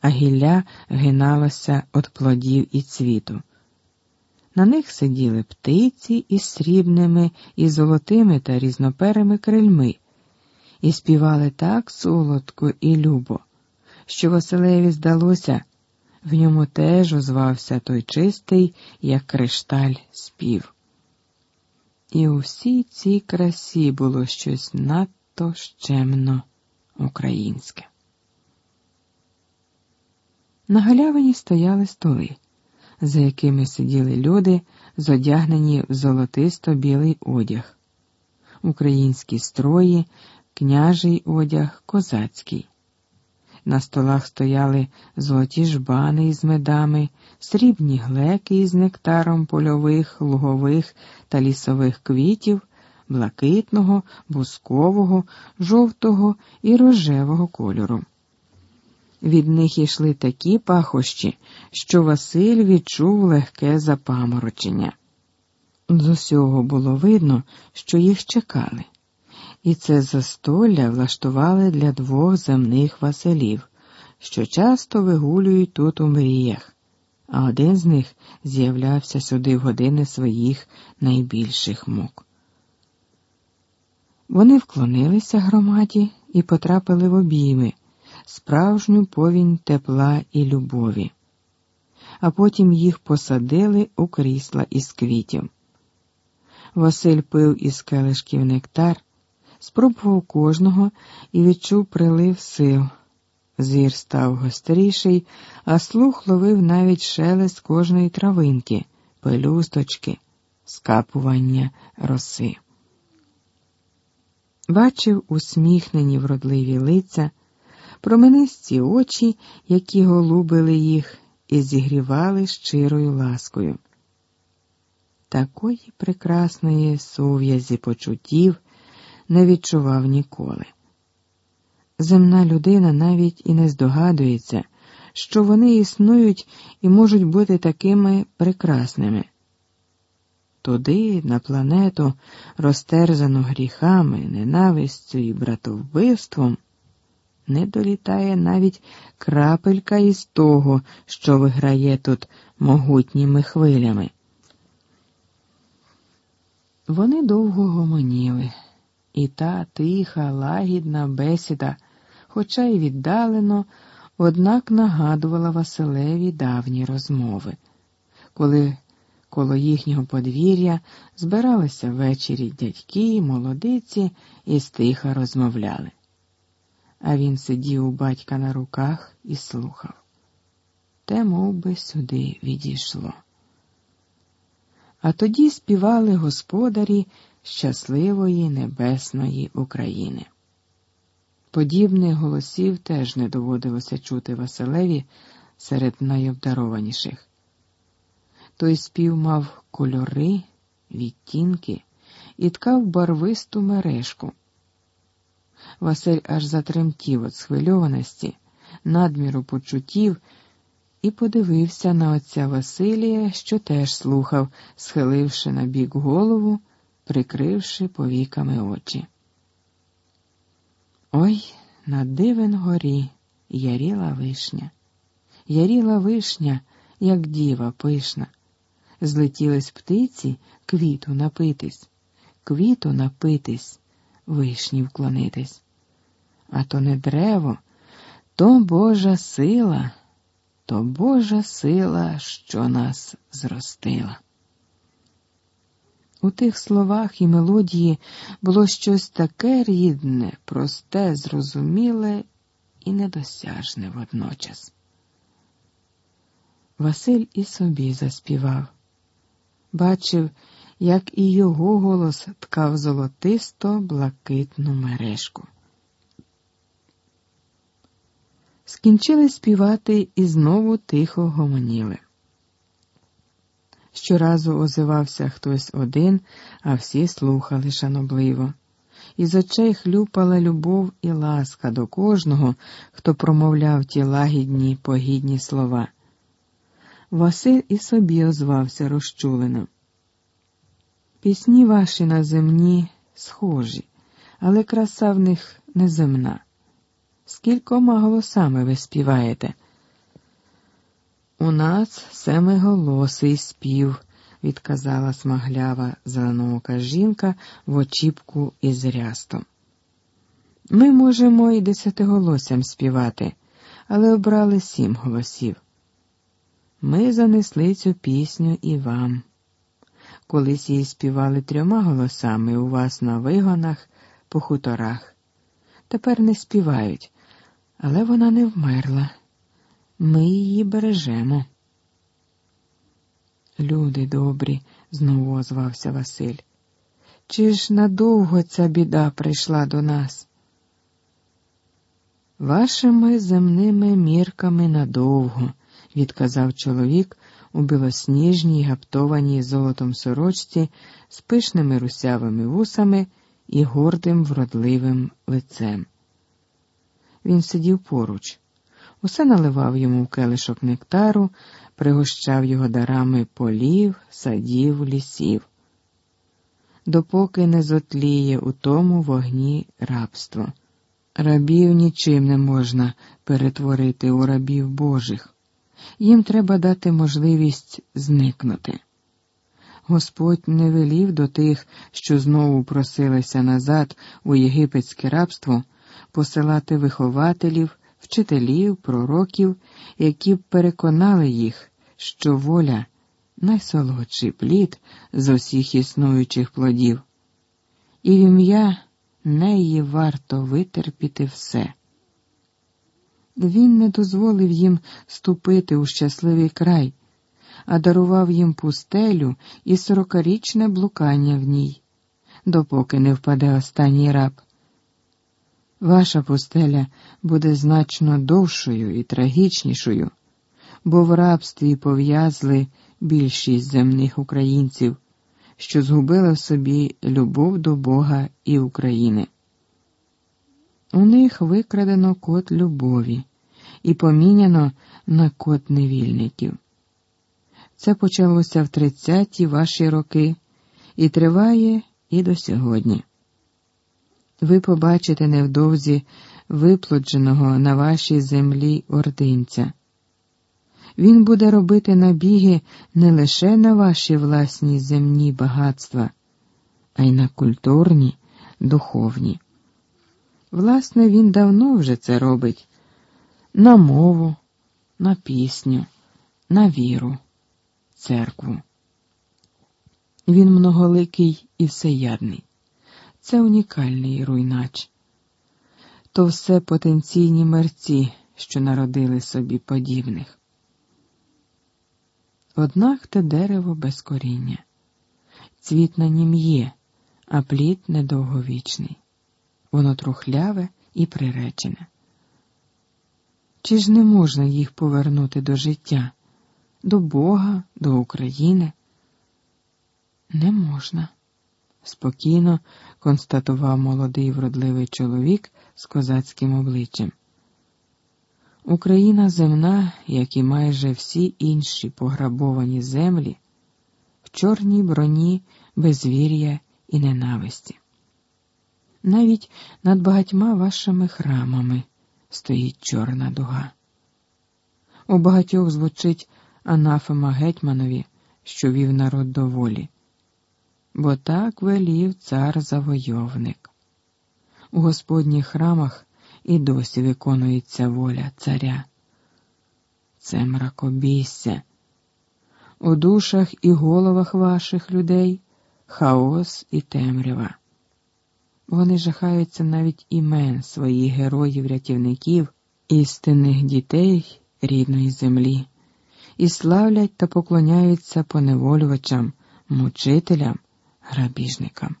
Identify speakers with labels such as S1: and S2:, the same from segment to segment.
S1: а гілля гиналося від плодів і цвіту. На них сиділи птиці із срібними, і золотими та різноперими крильми, і співали так солодко і любо, що Василеві здалося, в ньому теж озвався той чистий, як кришталь, спів. І у всій цій красі було щось надто щемно українське. На галявині стояли столи, за якими сиділи люди, зодягнені в золотисто білий одяг, українські строї, княжий одяг, козацький. На столах стояли золоті жбани із медами, срібні глеки із нектаром польових, лугових та лісових квітів, блакитного, бускового, жовтого і рожевого кольору. Від них йшли такі пахощі, що Василь відчув легке запаморочення. З усього було видно, що їх чекали, і це застолля влаштували для двох земних Василів, що часто вигулюють тут у мріях, а один з них з'являвся сюди в години своїх найбільших мук. Вони вклонилися громаді і потрапили в обійми справжню повінь тепла і любові, а потім їх посадили у крісла із квітів. Василь пив із келишків нектар, спробував кожного і відчув прилив сил. Зір став гостріший, а слух ловив навіть шелест кожної травинки, пелюсточки, скапування роси. Бачив усміхнені вродливі лиця, променисті очі, які голубили їх і зігрівали щирою ласкою. Такої прекрасної сув'язі почуттів не відчував ніколи. Земна людина навіть і не здогадується, що вони існують і можуть бути такими прекрасними. Туди, на планету, розтерзану гріхами, ненавистю і братовбивством не долітає навіть крапелька із того, що виграє тут могутніми хвилями. Вони довго гомоніли, і та тиха, лагідна бесіда, хоча й віддалено, однак нагадувала Василеві давні розмови, коли коло їхнього подвір'я збиралися ввечері дядьки, молодиці і стиха розмовляли а він сидів у батька на руках і слухав. Те мов би, сюди відійшло. А тоді співали господарі щасливої небесної України. Подібних голосів теж не доводилося чути Василеві серед найобдарованіших. Той спів мав кольори, відтінки і ткав барвисту мережку. Василь аж затремтів від схвильованості, надміру почуттів, і подивився на отця Василія, що теж слухав, схиливши на бік голову, прикривши повіками очі. Ой, на дивен горі яріла вишня, яріла вишня, як діва пишна. Злетілись птиці квіту напитись, квіту напитись вишні вклонитись. А то не древо, то Божа сила, то Божа сила, що нас зростила. У тих словах і мелодії було щось таке рідне, просте, зрозуміле і недосяжне водночас. Василь і собі заспівав, бачив, як і його голос ткав золотисто блакитну мережку. Скінчили співати і знову тихо гомоніли. Щоразу озивався хтось один, а всі слухали шанобливо. Із очей хлюпала любов і ласка до кожного, хто промовляв ті лагідні, погідні слова. Василь і собі озвався розчулено. Пісні ваші на земні схожі, але краса в них неземна. Скількома голосами ви співаєте? У нас семиголосий спів, відказала смаглява зеленоока жінка в очіпку із рястом. Ми можемо і десятиголоссям співати, але обрали сім голосів. Ми занесли цю пісню і вам. Колись її співали трьома голосами у вас на вигонах, по хуторах. Тепер не співають, але вона не вмерла. Ми її бережемо. Люди добрі, знову озвався Василь. Чи ж надовго ця біда прийшла до нас? Вашими земними мірками надовго, відказав чоловік у білосніжній, гаптованій золотом сорочці з пишними русявими вусами і гордим вродливим лицем. Він сидів поруч, усе наливав йому в келишок нектару, пригощав його дарами полів, садів, лісів, допоки не зотліє у тому вогні рабство. Рабів нічим не можна перетворити у рабів Божих, їм треба дати можливість зникнути. Господь не велів до тих, що знову просилися назад у єгипетське рабство, посилати вихователів, вчителів, пророків, які б переконали їх, що воля найсолодший плід з усіх існуючих плодів, і в ім'я неї варто витерпіти все. Він не дозволив їм ступити у щасливий край, а дарував їм пустелю і сорокарічне блукання в ній, допоки не впаде останній раб. Ваша пустеля буде значно довшою і трагічнішою, бо в рабстві пов'язли більшість земних українців що згубила в собі любов до Бога і України. У них викрадено код любові і поміняно на код невільників. Це почалося в тридцяті ваші роки і триває і до сьогодні. Ви побачите невдовзі виплодженого на вашій землі ординця. Він буде робити набіги не лише на ваші власні земні багатства, а й на культурні, духовні. Власне, він давно вже це робить на мову, на пісню, на віру, церкву. Він многоликий і всеядний. Це унікальний руйнач. То все потенційні мерці, що народили собі подібних. Однак те дерево без коріння. Цвіт на нім є, а плід недовговічний. Воно трухляве і приречене. Чи ж не можна їх повернути до життя, до Бога, до України? Не можна, спокійно констатував молодий вродливий чоловік з козацьким обличчям. Україна земна, як і майже всі інші пограбовані землі, в чорній броні безвір'я і ненависті. Навіть над багатьма вашими храмами стоїть чорна дуга. У багатьох звучить анафема гетьманові, що вів народ до волі, бо так велів цар завойовник. У Господніх храмах і досі виконується воля царя. Це мракобісся. У душах і головах ваших людей хаос і темрява. Вони жахаються навіть імен своїх героїв-рятівників, істинних дітей рідної землі, і славлять та поклоняються поневолювачам, мучителям, грабіжникам.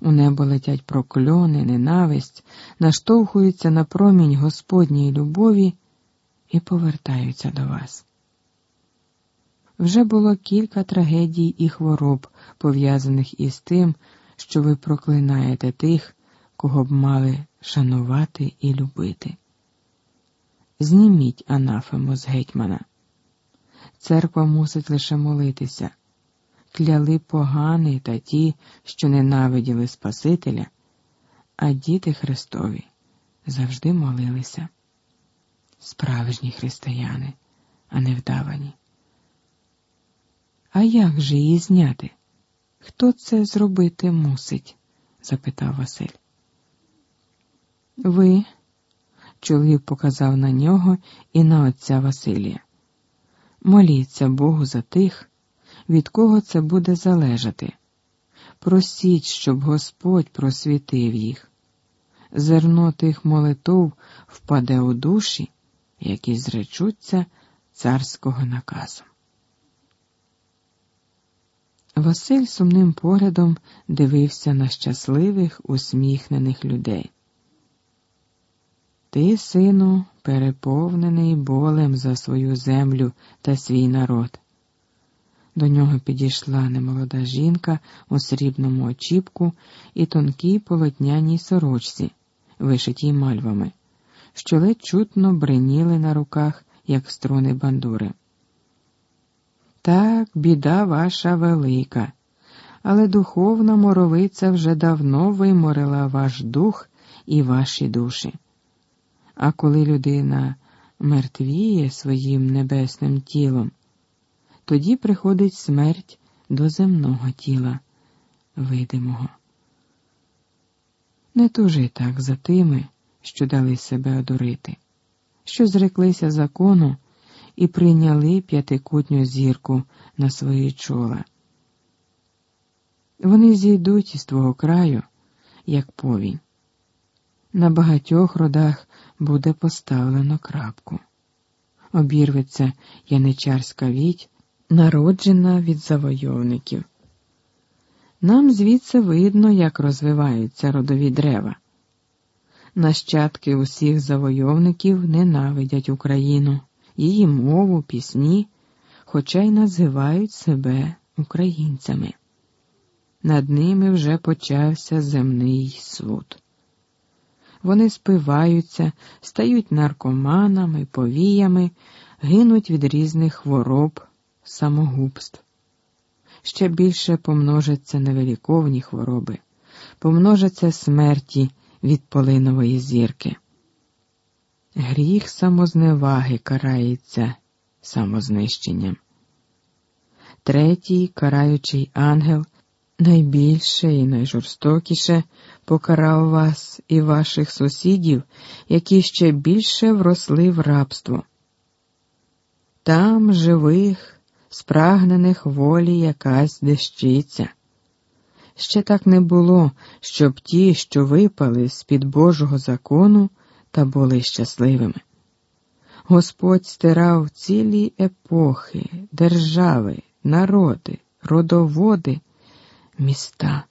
S1: У небо летять прокльони, ненависть, наштовхуються на промінь Господньої любові і повертаються до вас. Вже було кілька трагедій і хвороб, пов'язаних із тим, що ви проклинаєте тих, кого б мали шанувати і любити. Зніміть анафему з гетьмана. Церква мусить лише молитися кляли погані та ті, що ненавиділи Спасителя, а діти Христові завжди молилися. Справжні християни, а не вдавані. А як же її зняти? Хто це зробити мусить? запитав Василь. Ви, чоловік показав на нього і на отця Василія. Моліться Богу за тих, від кого це буде залежати. Просіть, щоб Господь просвітив їх. Зерно тих молитов впаде у душі, які зречуться царського наказу. Василь сумним поглядом дивився на щасливих, усміхнених людей. Ти, сину, переповнений болем за свою землю та свій народ. До нього підійшла немолода жінка у срібному очіпку і тонкій полотняній сорочці, вишитій мальвами, що ледь чутно бреніли на руках, як струни бандури. Так, біда ваша велика, але духовна моровиця вже давно виморила ваш дух і ваші душі. А коли людина мертвіє своїм небесним тілом, тоді приходить смерть до земного тіла, видимого. Не тужи так за тими, що дали себе одурити, що зреклися закону і прийняли п'ятикутню зірку на свої чола. Вони зійдуть із твого краю, як повінь. На багатьох родах буде поставлено крапку. Обірветься яничарська віть, народжена від завойовників. Нам звідси видно, як розвиваються родові дерева. Нащадки усіх завойовників ненавидять Україну її мову, пісні, хоча й називають себе українцями. Над ними вже почався земний суд. Вони спиваються, стають наркоманами, повіями, гинуть від різних хвороб, самогубств. Ще більше помножаться невеликовні хвороби, помножаться смерті від полинової зірки. Гріх самозневаги карається самознищенням. Третій караючий ангел найбільше і найжорстокіше покарав вас і ваших сусідів, які ще більше вросли в рабство. Там живих, спрагнених волі якась дещиця. Ще так не було, щоб ті, що випали з під Божого закону, та були щасливими. Господь стирав цілі епохи, держави, народи, родоводи, міста,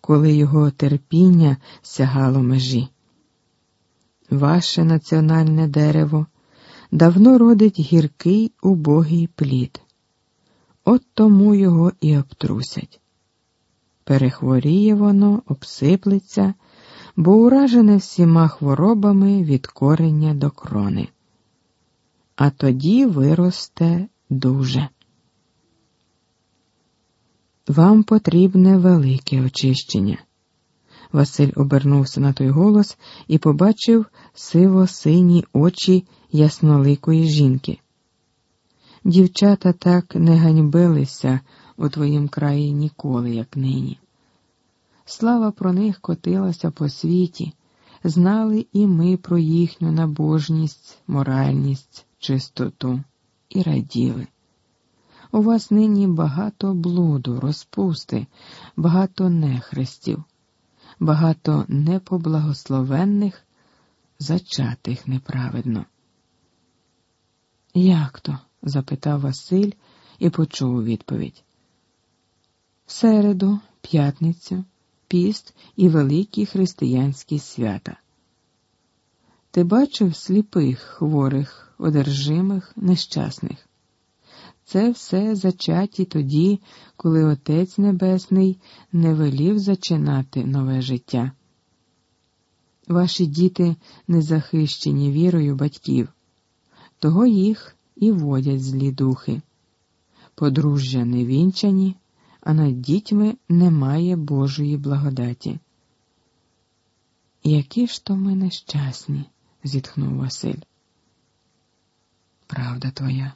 S1: коли його терпіння сягало межі. Ваше національне дерево давно родить гіркий убогий плід. От тому його і обтрусять. Перехворіє воно, обсиплеться бо уражене всіма хворобами від корення до крони. А тоді виросте дуже. Вам потрібне велике очищення. Василь обернувся на той голос і побачив сиво-сині очі ясноликої жінки. Дівчата так не ганьбилися у твоїм краї ніколи, як нині. Слава про них котилася по світі, знали і ми про їхню набожність, моральність, чистоту і раділи. У вас нині багато блуду, розпусти, багато нехрестів, багато непоблагословенних, зачатих неправедно. Як то? Запитав Василь і почув відповідь. В середу, п'ятницю піст і великі християнські свята. Ти бачив сліпих, хворих, одержимих, нещасних. Це все зачаті тоді, коли Отець Небесний не велів зачинати нове життя. Ваші діти не захищені вірою батьків, того їх і водять злі духи. Подружжя не вінчані, а над дітьми немає Божої благодаті. Які ж то ми нещасні, зітхнув Василь. правда твоя.